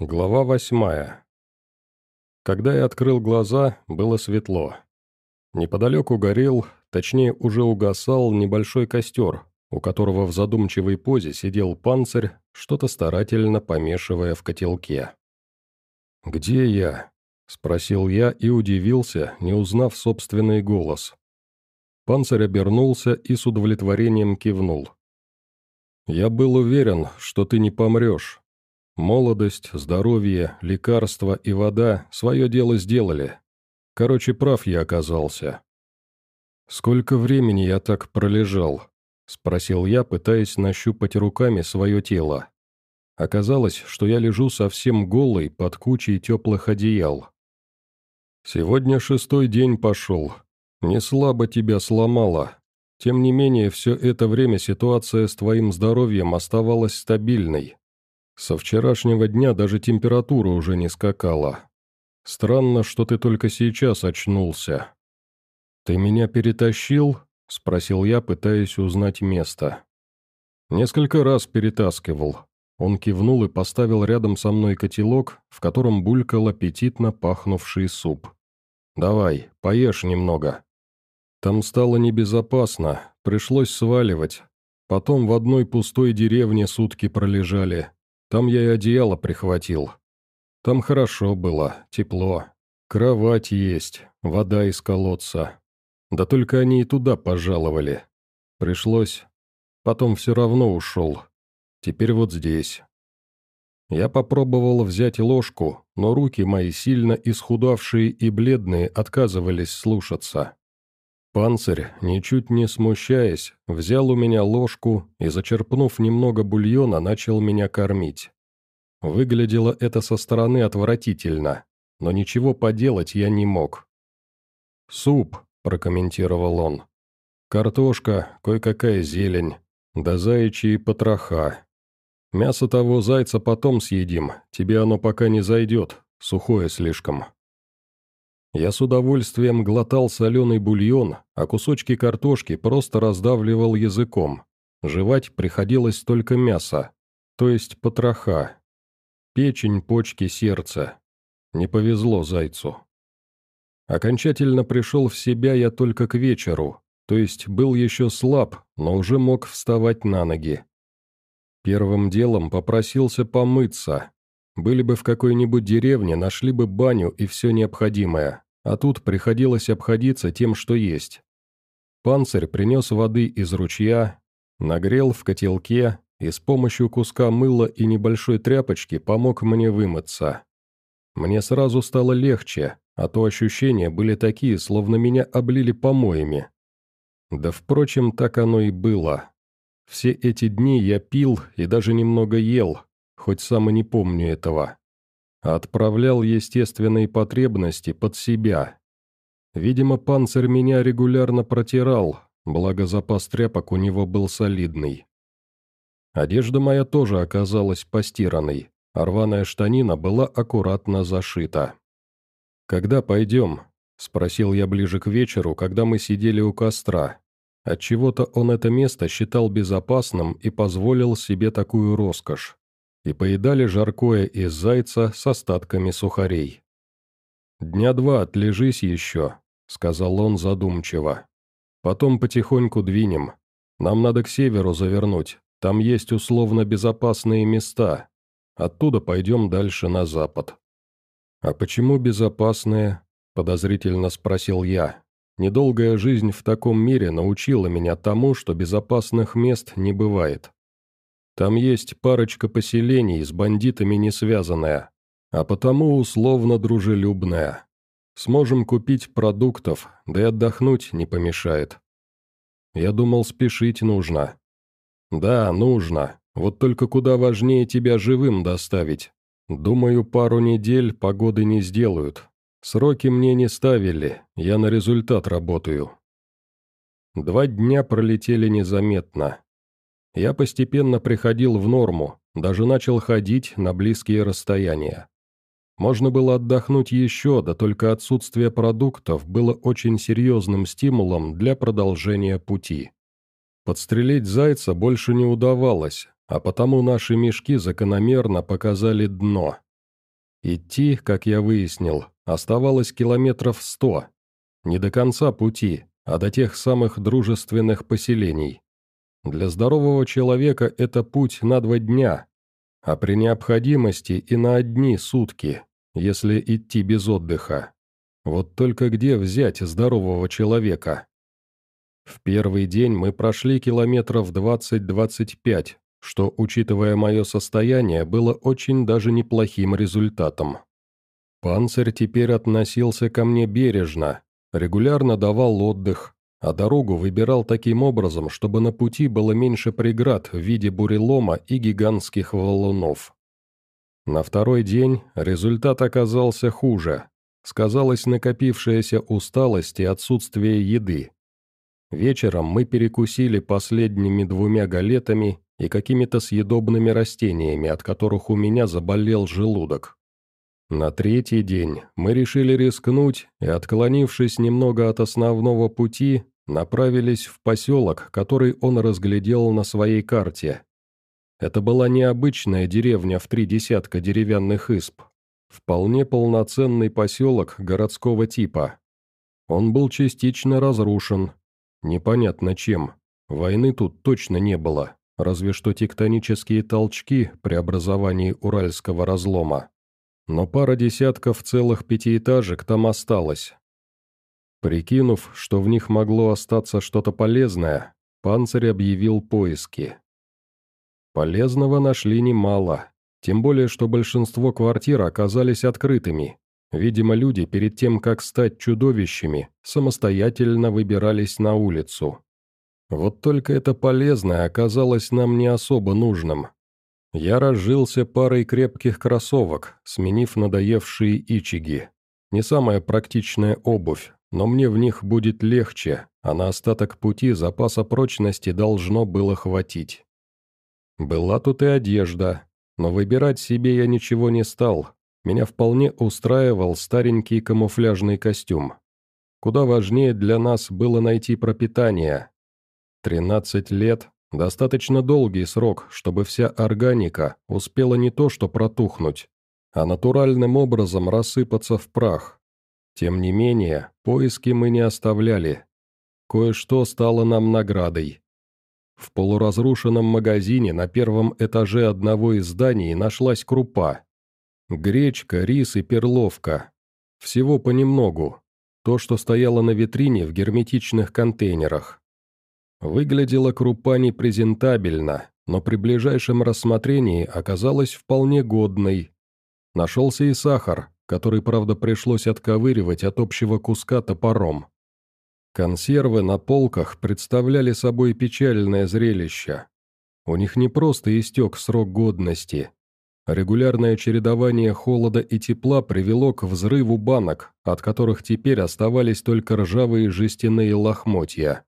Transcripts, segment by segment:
Глава восьмая. Когда я открыл глаза, было светло. Неподалеку горел, точнее уже угасал, небольшой костер, у которого в задумчивой позе сидел панцирь, что-то старательно помешивая в котелке. «Где я?» — спросил я и удивился, не узнав собственный голос. Панцирь обернулся и с удовлетворением кивнул. «Я был уверен, что ты не помрешь, Молодость, здоровье, лекарства и вода свое дело сделали. Короче, прав я оказался. «Сколько времени я так пролежал?» — спросил я, пытаясь нащупать руками свое тело. Оказалось, что я лежу совсем голый под кучей теплых одеял. «Сегодня шестой день пошел. Не слабо тебя сломало. Тем не менее, все это время ситуация с твоим здоровьем оставалась стабильной. Со вчерашнего дня даже температура уже не скакала. Странно, что ты только сейчас очнулся. Ты меня перетащил? Спросил я, пытаясь узнать место. Несколько раз перетаскивал. Он кивнул и поставил рядом со мной котелок, в котором булькал аппетитно пахнувший суп. «Давай, поешь немного». Там стало небезопасно, пришлось сваливать. Потом в одной пустой деревне сутки пролежали. Там я и одеяло прихватил. Там хорошо было, тепло. Кровать есть, вода из колодца. Да только они и туда пожаловали. Пришлось. Потом все равно ушел. Теперь вот здесь. Я попробовал взять ложку, но руки мои, сильно исхудавшие и бледные, отказывались слушаться. Панцирь, ничуть не смущаясь, взял у меня ложку и, зачерпнув немного бульона, начал меня кормить. Выглядело это со стороны отвратительно, но ничего поделать я не мог. «Суп», — прокомментировал он. «Картошка, кое-какая зелень, да заячьи потроха. Мясо того зайца потом съедим, тебе оно пока не зайдет, сухое слишком». Я с удовольствием глотал соленый бульон, а кусочки картошки просто раздавливал языком. Жевать приходилось только мясо, то есть потроха. Печень, почки, сердце. Не повезло зайцу. Окончательно пришел в себя я только к вечеру, то есть был еще слаб, но уже мог вставать на ноги. Первым делом попросился помыться, были бы в какой-нибудь деревне, нашли бы баню и все необходимое, а тут приходилось обходиться тем, что есть. Панцирь принес воды из ручья, нагрел в котелке и с помощью куска мыла и небольшой тряпочки помог мне вымыться. Мне сразу стало легче, а то ощущения были такие, словно меня облили помоями. Да, впрочем, так оно и было. Все эти дни я пил и даже немного ел, хоть сам и не помню этого. Отправлял естественные потребности под себя. Видимо, панцирь меня регулярно протирал, благо запас тряпок у него был солидный. Одежда моя тоже оказалась постиранной, а рваная штанина была аккуратно зашита. «Когда пойдем?» – спросил я ближе к вечеру, когда мы сидели у костра. Отчего-то он это место считал безопасным и позволил себе такую роскошь и поедали жаркое из зайца с остатками сухарей. «Дня два отлежись еще», — сказал он задумчиво. «Потом потихоньку двинем. Нам надо к северу завернуть, там есть условно безопасные места. Оттуда пойдем дальше на запад». «А почему безопасные?» — подозрительно спросил я. «Недолгая жизнь в таком мире научила меня тому, что безопасных мест не бывает. Там есть парочка поселений, с бандитами не связанная, а потому условно дружелюбная. Сможем купить продуктов, да и отдохнуть не помешает. Я думал, спешить нужно. Да, нужно, вот только куда важнее тебя живым доставить. Думаю, пару недель погоды не сделают. Сроки мне не ставили, я на результат работаю. Два дня пролетели незаметно. Я постепенно приходил в норму, даже начал ходить на близкие расстояния. Можно было отдохнуть еще, да только отсутствие продуктов было очень серьезным стимулом для продолжения пути. Подстрелить зайца больше не удавалось, а потому наши мешки закономерно показали дно. Идти, как я выяснил, оставалось километров сто. Не до конца пути, а до тех самых дружественных поселений. Для здорового человека это путь на два дня, а при необходимости и на одни сутки, если идти без отдыха. Вот только где взять здорового человека? В первый день мы прошли километров 20-25, что, учитывая мое состояние, было очень даже неплохим результатом. Панцирь теперь относился ко мне бережно, регулярно давал отдых, а дорогу выбирал таким образом, чтобы на пути было меньше преград в виде бурелома и гигантских валунов. На второй день результат оказался хуже. Сказалась накопившаяся усталость и отсутствие еды. Вечером мы перекусили последними двумя галетами и какими-то съедобными растениями, от которых у меня заболел желудок. На третий день мы решили рискнуть и, отклонившись немного от основного пути, направились в поселок, который он разглядел на своей карте. Это была необычная деревня в три десятка деревянных исп, вполне полноценный поселок городского типа. Он был частично разрушен, непонятно чем, войны тут точно не было разве что тектонические толчки при образовании Уральского разлома. Но пара десятков целых пятиэтажек там осталось. Прикинув, что в них могло остаться что-то полезное, панцирь объявил поиски. Полезного нашли немало, тем более, что большинство квартир оказались открытыми. Видимо, люди перед тем, как стать чудовищами, самостоятельно выбирались на улицу. Вот только это полезное оказалось нам не особо нужным. Я разжился парой крепких кроссовок, сменив надоевшие ичиги. Не самая практичная обувь, но мне в них будет легче, а на остаток пути запаса прочности должно было хватить. Была тут и одежда, но выбирать себе я ничего не стал. Меня вполне устраивал старенький камуфляжный костюм. Куда важнее для нас было найти пропитание, Тринадцать лет – достаточно долгий срок, чтобы вся органика успела не то что протухнуть, а натуральным образом рассыпаться в прах. Тем не менее, поиски мы не оставляли. Кое-что стало нам наградой. В полуразрушенном магазине на первом этаже одного из зданий нашлась крупа. Гречка, рис и перловка. Всего понемногу. То, что стояло на витрине в герметичных контейнерах. Выглядела крупа непрезентабельно, но при ближайшем рассмотрении оказалась вполне годной. Нашелся и сахар, который, правда, пришлось отковыривать от общего куска топором. Консервы на полках представляли собой печальное зрелище. У них не просто истек срок годности. Регулярное чередование холода и тепла привело к взрыву банок, от которых теперь оставались только ржавые жестяные лохмотья.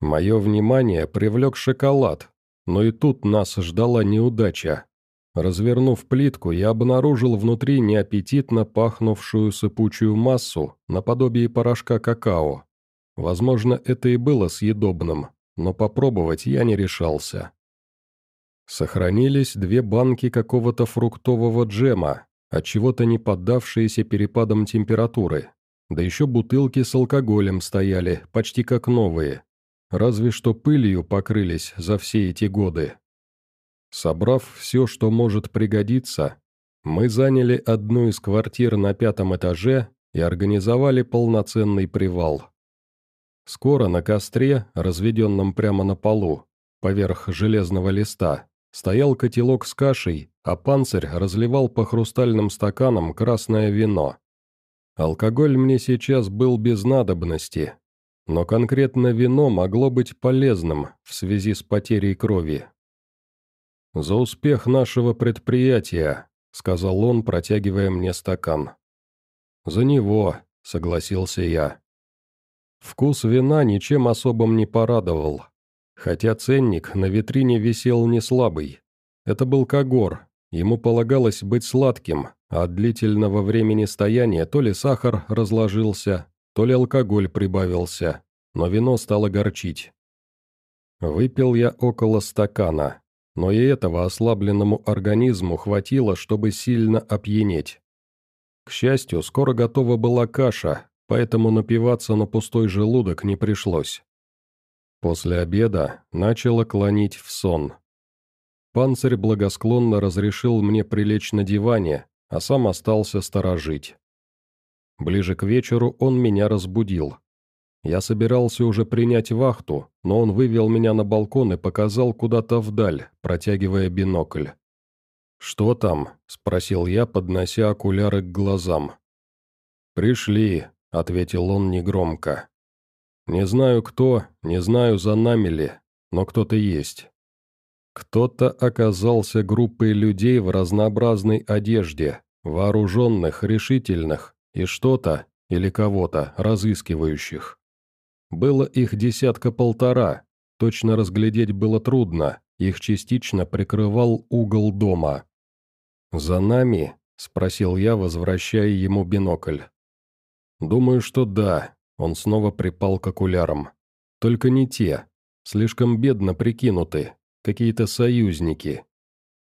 Мое внимание привлек шоколад, но и тут нас ждала неудача. Развернув плитку, я обнаружил внутри неаппетитно пахнувшую сыпучую массу, наподобие порошка какао. Возможно, это и было съедобным, но попробовать я не решался. Сохранились две банки какого-то фруктового джема, от чего-то не поддавшиеся перепадам температуры. Да еще бутылки с алкоголем стояли, почти как новые, разве что пылью покрылись за все эти годы. Собрав все, что может пригодиться, мы заняли одну из квартир на пятом этаже и организовали полноценный привал. Скоро на костре, разведенном прямо на полу, поверх железного листа, стоял котелок с кашей, а панцирь разливал по хрустальным стаканам красное вино. Алкоголь мне сейчас был без надобности, но конкретно вино могло быть полезным в связи с потерей крови. «За успех нашего предприятия», — сказал он, протягивая мне стакан. «За него», — согласился я. Вкус вина ничем особым не порадовал, хотя ценник на витрине висел не слабый. Это был Кагор, ему полагалось быть сладким, а от длительного времени стояния то ли сахар разложился, то ли алкоголь прибавился, но вино стало горчить. Выпил я около стакана. Но и этого ослабленному организму хватило, чтобы сильно опьянеть. К счастью, скоро готова была каша, поэтому напиваться на пустой желудок не пришлось. После обеда начало клонить в сон. Панцирь благосклонно разрешил мне прилечь на диване, а сам остался сторожить. Ближе к вечеру он меня разбудил. Я собирался уже принять вахту, но он вывел меня на балкон и показал куда-то вдаль, протягивая бинокль. «Что там?» – спросил я, поднося окуляры к глазам. «Пришли», – ответил он негромко. «Не знаю кто, не знаю, за нами ли, но кто-то есть». Кто-то оказался группой людей в разнообразной одежде, вооруженных, решительных, и что-то, или кого-то, разыскивающих. Было их десятка-полтора, точно разглядеть было трудно, их частично прикрывал угол дома. «За нами?» – спросил я, возвращая ему бинокль. «Думаю, что да», – он снова припал к окулярам. «Только не те. Слишком бедно прикинуты. Какие-то союзники.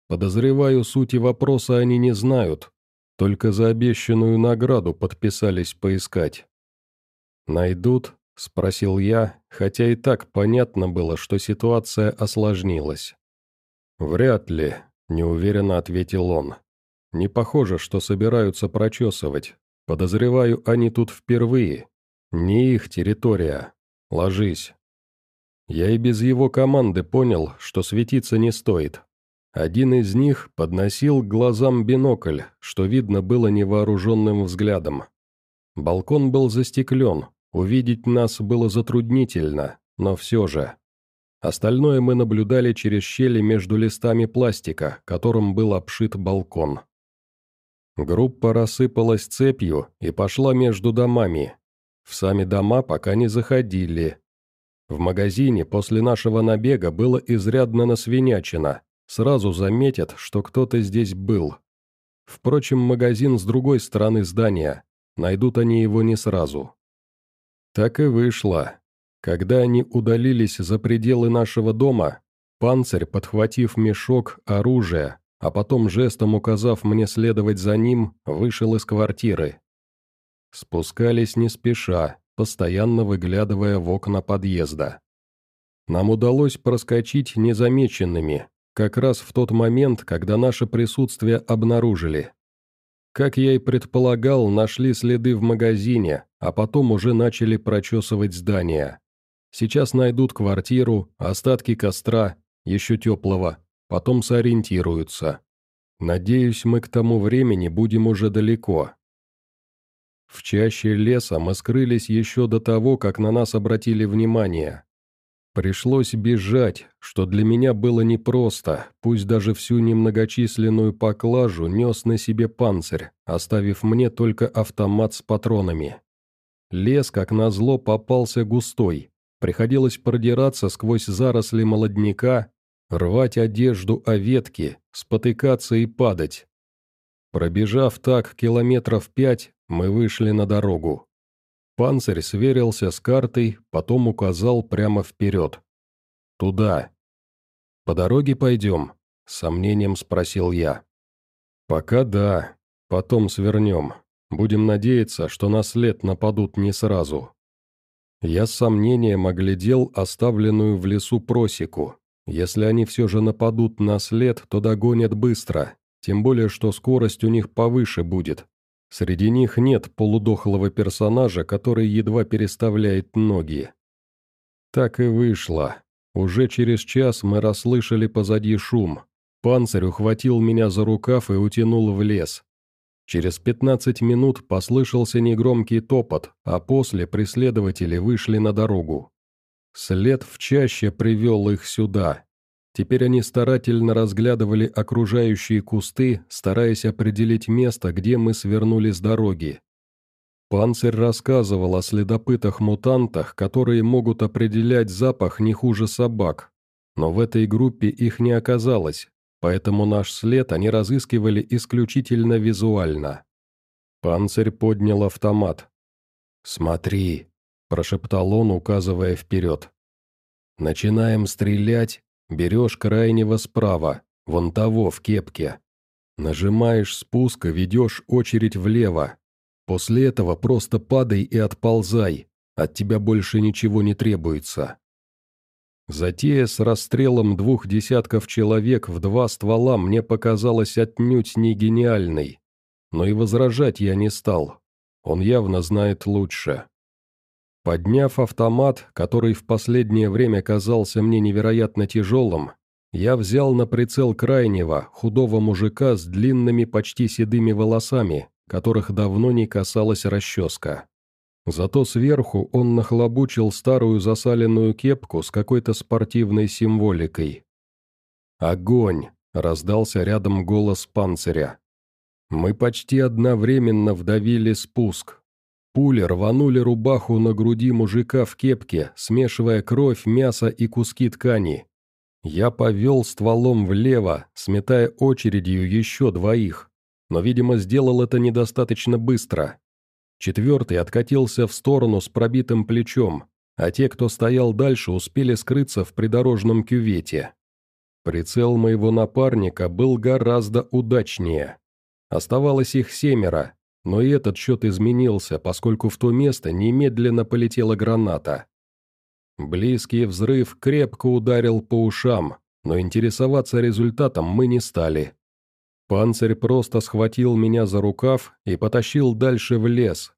Подозреваю, сути вопроса они не знают. Только за обещанную награду подписались поискать. Найдут?» – спросил я, хотя и так понятно было, что ситуация осложнилась. «Вряд ли», – неуверенно ответил он. «Не похоже, что собираются прочесывать. Подозреваю, они тут впервые. Не их территория. Ложись». Я и без его команды понял, что светиться не стоит. Один из них подносил к глазам бинокль, что видно было невооруженным взглядом. Балкон был застеклен, Увидеть нас было затруднительно, но все же. Остальное мы наблюдали через щели между листами пластика, которым был обшит балкон. Группа рассыпалась цепью и пошла между домами. В сами дома пока не заходили. В магазине после нашего набега было изрядно насвинячено. Сразу заметят, что кто-то здесь был. Впрочем, магазин с другой стороны здания. Найдут они его не сразу. Так и вышло. Когда они удалились за пределы нашего дома, панцирь, подхватив мешок, оружие, а потом жестом указав мне следовать за ним, вышел из квартиры. Спускались не спеша, постоянно выглядывая в окна подъезда. Нам удалось проскочить незамеченными, как раз в тот момент, когда наше присутствие обнаружили. Как я и предполагал, нашли следы в магазине, а потом уже начали прочесывать здание. Сейчас найдут квартиру, остатки костра, еще теплого, потом сориентируются. Надеюсь, мы к тому времени будем уже далеко. В чаще леса мы скрылись еще до того, как на нас обратили внимание. Пришлось бежать, что для меня было непросто, пусть даже всю немногочисленную поклажу нес на себе панцирь, оставив мне только автомат с патронами. Лес, как назло, попался густой, приходилось продираться сквозь заросли молодняка, рвать одежду о ветки, спотыкаться и падать. Пробежав так километров пять, мы вышли на дорогу. Панцирь сверился с картой, потом указал прямо вперед. «Туда». «По дороге пойдем?» — сомнением спросил я. «Пока да. Потом свернем. Будем надеяться, что на след нападут не сразу». Я с сомнением оглядел оставленную в лесу просеку. Если они все же нападут на след, то догонят быстро, тем более, что скорость у них повыше будет, Среди них нет полудохлого персонажа, который едва переставляет ноги. Так и вышло. Уже через час мы расслышали позади шум. Панцирь ухватил меня за рукав и утянул в лес. Через пятнадцать минут послышался негромкий топот, а после преследователи вышли на дорогу. След в чаще привел их сюда. Теперь они старательно разглядывали окружающие кусты, стараясь определить место, где мы свернули с дороги. Панцирь рассказывал о следопытах-мутантах, которые могут определять запах не хуже собак. Но в этой группе их не оказалось, поэтому наш след они разыскивали исключительно визуально. Панцирь поднял автомат. «Смотри», – прошептал он, указывая вперед. «Начинаем стрелять, берешь крайнего справа, вон того, в кепке. Нажимаешь спуск и ведешь очередь влево. После этого просто падай и отползай, от тебя больше ничего не требуется. Затея с расстрелом двух десятков человек в два ствола мне показалась отнюдь не гениальной. Но и возражать я не стал. Он явно знает лучше. Подняв автомат, который в последнее время казался мне невероятно тяжелым, я взял на прицел крайнего, худого мужика с длинными почти седыми волосами, которых давно не касалась расческа. Зато сверху он нахлобучил старую засаленную кепку с какой-то спортивной символикой. «Огонь!» — раздался рядом голос панциря. Мы почти одновременно вдавили спуск. Пули рванули рубаху на груди мужика в кепке, смешивая кровь, мясо и куски ткани. Я повел стволом влево, сметая очередью еще двоих, но, видимо, сделал это недостаточно быстро. Четвертый откатился в сторону с пробитым плечом, а те, кто стоял дальше, успели скрыться в придорожном кювете. Прицел моего напарника был гораздо удачнее. Оставалось их семеро, но и этот счет изменился, поскольку в то место немедленно полетела граната. Близкий взрыв крепко ударил по ушам, но интересоваться результатом мы не стали. Панцирь просто схватил меня за рукав и потащил дальше в лес.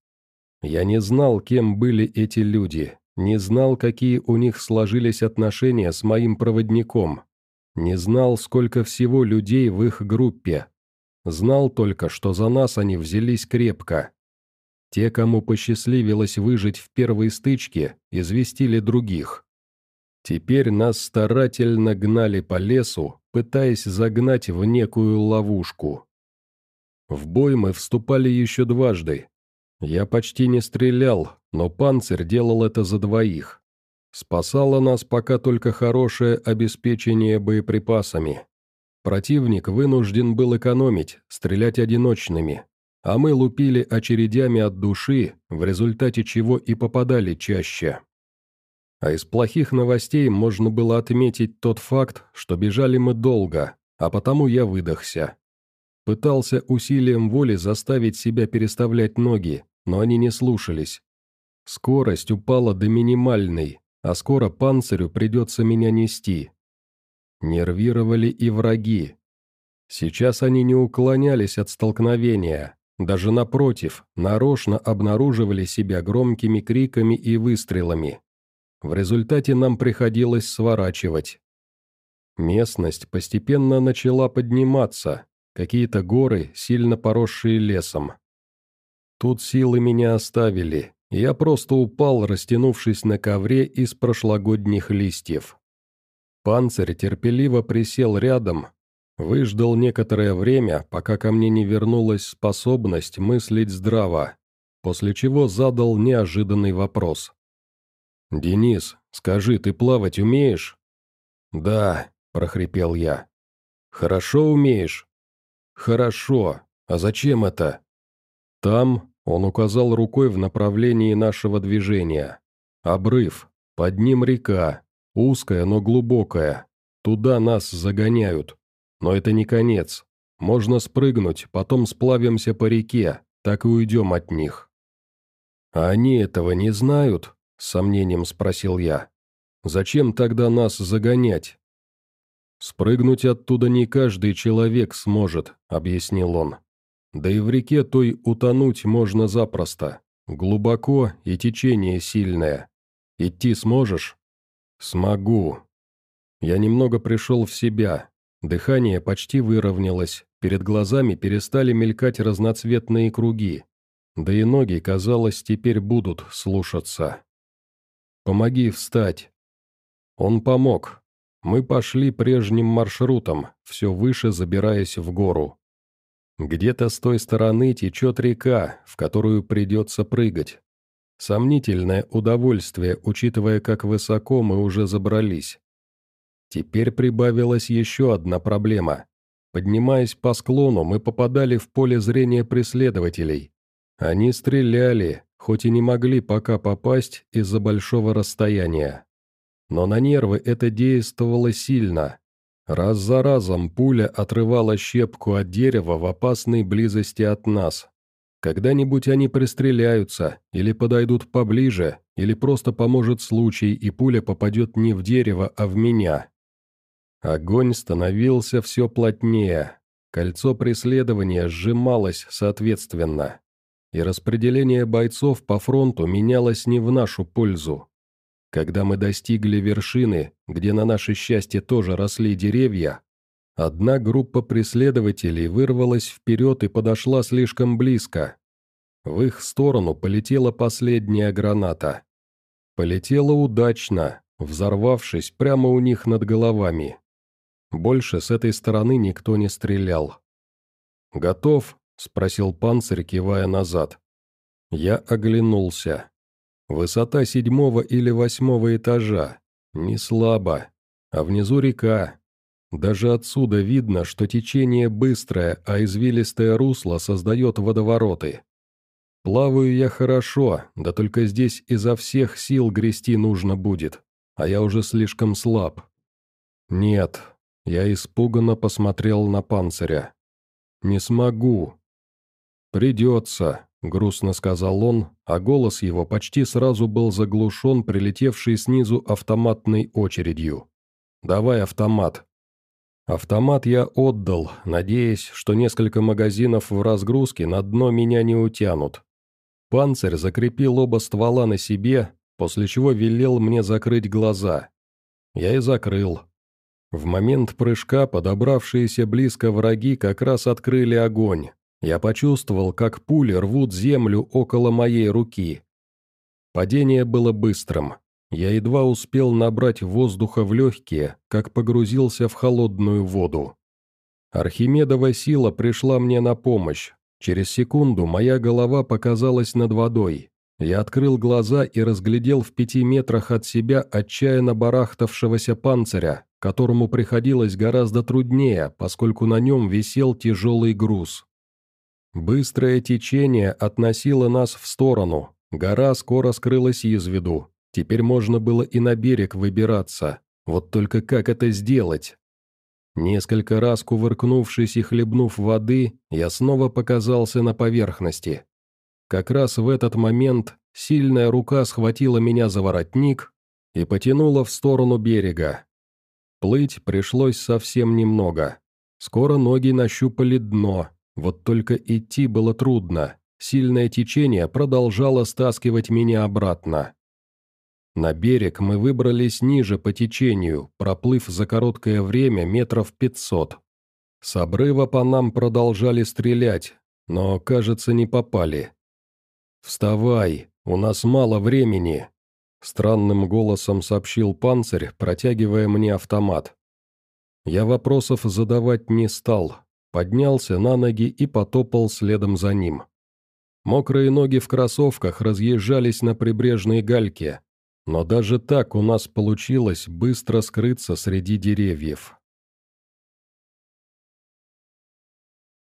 Я не знал, кем были эти люди, не знал, какие у них сложились отношения с моим проводником, не знал, сколько всего людей в их группе. Знал только, что за нас они взялись крепко. Те, кому посчастливилось выжить в первой стычке, известили других. Теперь нас старательно гнали по лесу, пытаясь загнать в некую ловушку. В бой мы вступали еще дважды. Я почти не стрелял, но панцирь делал это за двоих. Спасало нас пока только хорошее обеспечение боеприпасами. Противник вынужден был экономить, стрелять одиночными, а мы лупили очередями от души, в результате чего и попадали чаще. А из плохих новостей можно было отметить тот факт, что бежали мы долго, а потому я выдохся. Пытался усилием воли заставить себя переставлять ноги, но они не слушались. Скорость упала до минимальной, а скоро панцирю придется меня нести. Нервировали и враги. Сейчас они не уклонялись от столкновения, даже напротив, нарочно обнаруживали себя громкими криками и выстрелами. В результате нам приходилось сворачивать. Местность постепенно начала подниматься, какие-то горы, сильно поросшие лесом. Тут силы меня оставили, я просто упал, растянувшись на ковре из прошлогодних листьев. Панцирь терпеливо присел рядом, выждал некоторое время, пока ко мне не вернулась способность мыслить здраво, после чего задал неожиданный вопрос. «Денис, скажи, ты плавать умеешь?» «Да», — прохрипел я. «Хорошо умеешь?» «Хорошо. А зачем это?» «Там», — он указал рукой в направлении нашего движения. «Обрыв. Под ним река. Узкая, но глубокая. Туда нас загоняют. Но это не конец. Можно спрыгнуть, потом сплавимся по реке, так и уйдем от них». «А они этого не знают?» — с сомнением спросил я. «Зачем тогда нас загонять?» «Спрыгнуть оттуда не каждый человек сможет», — объяснил он. «Да и в реке той утонуть можно запросто. Глубоко и течение сильное. Идти сможешь?» «Смогу». Я немного пришел в себя. Дыхание почти выровнялось, перед глазами перестали мелькать разноцветные круги. Да и ноги, казалось, теперь будут слушаться. «Помоги встать». Он помог. Мы пошли прежним маршрутом, все выше забираясь в гору. Где-то с той стороны течет река, в которую придется прыгать. Сомнительное удовольствие, учитывая, как высоко мы уже забрались. Теперь прибавилась еще одна проблема. Поднимаясь по склону, мы попадали в поле зрения преследователей. Они стреляли, хоть и не могли пока попасть из-за большого расстояния. но на нервы это действовало сильно. Раз за разом пуля отрывала щепку от дерева в опасной близости от нас. Когда-нибудь они пристреляются, или подойдут поближе, или просто поможет случай, и пуля попадет не в дерево, а в меня. Огонь становился все плотнее, кольцо преследования сжималось соответственно, и распределение бойцов по фронту менялось не в нашу пользу. Когда мы достигли вершины, где на наше счастье тоже росли деревья, одна группа преследователей вырвалась вперед и подошла слишком близко. В их сторону полетела последняя граната. Полетела удачно, взорвавшись прямо у них над головами. Больше с этой стороны никто не стрелял. «Готов?» — спросил панцирь, кивая назад. Я оглянулся. Высота седьмого или восьмого этажа. Не слабо. А внизу река. Даже отсюда видно, что течение быстрое, а извилистое русло создает водовороты. Плаваю я хорошо, да только здесь изо всех сил грести нужно будет, а я уже слишком слаб. Нет, я испуганно посмотрел на панциря. «Не смогу». «Придется», — грустно сказал он, а голос его почти сразу был заглушен прилетевшей снизу автоматной очередью. «Давай автомат». Автомат я отдал, надеясь, что несколько магазинов в разгрузке на дно меня не утянут. Панцирь закрепил оба ствола на себе, после чего велел мне закрыть глаза. Я и закрыл. В момент прыжка подобравшиеся близко враги как раз открыли огонь. Я почувствовал, как пули рвут землю около моей руки. Падение было быстрым. Я едва успел набрать воздуха в легкие, как погрузился в холодную воду. Архимедова сила пришла мне на помощь. Через секунду моя голова показалась над водой. Я открыл глаза и разглядел в пяти метрах от себя отчаянно барахтавшегося панциря, которому приходилось гораздо труднее, поскольку на нем висел тяжелый груз. Быстрое течение относило нас в сторону, гора скоро скрылась из виду, теперь можно было и на берег выбираться, вот только как это сделать? Несколько раз кувыркнувшись и хлебнув воды, я снова показался на поверхности. Как раз в этот момент сильная рука схватила меня за воротник и потянула в сторону берега. Плыть пришлось совсем немного. Скоро ноги нащупали дно, вот только идти было трудно. Сильное течение продолжало стаскивать меня обратно. На берег мы выбрались ниже по течению, проплыв за короткое время метров пятьсот. С обрыва по нам продолжали стрелять, но, кажется, не попали. «Вставай, у нас мало времени», Странным голосом сообщил панцирь, протягивая мне автомат. Я вопросов задавать не стал, поднялся на ноги и потопал следом за ним. Мокрые ноги в кроссовках разъезжались на прибрежной гальке, но даже так у нас получилось быстро скрыться среди деревьев.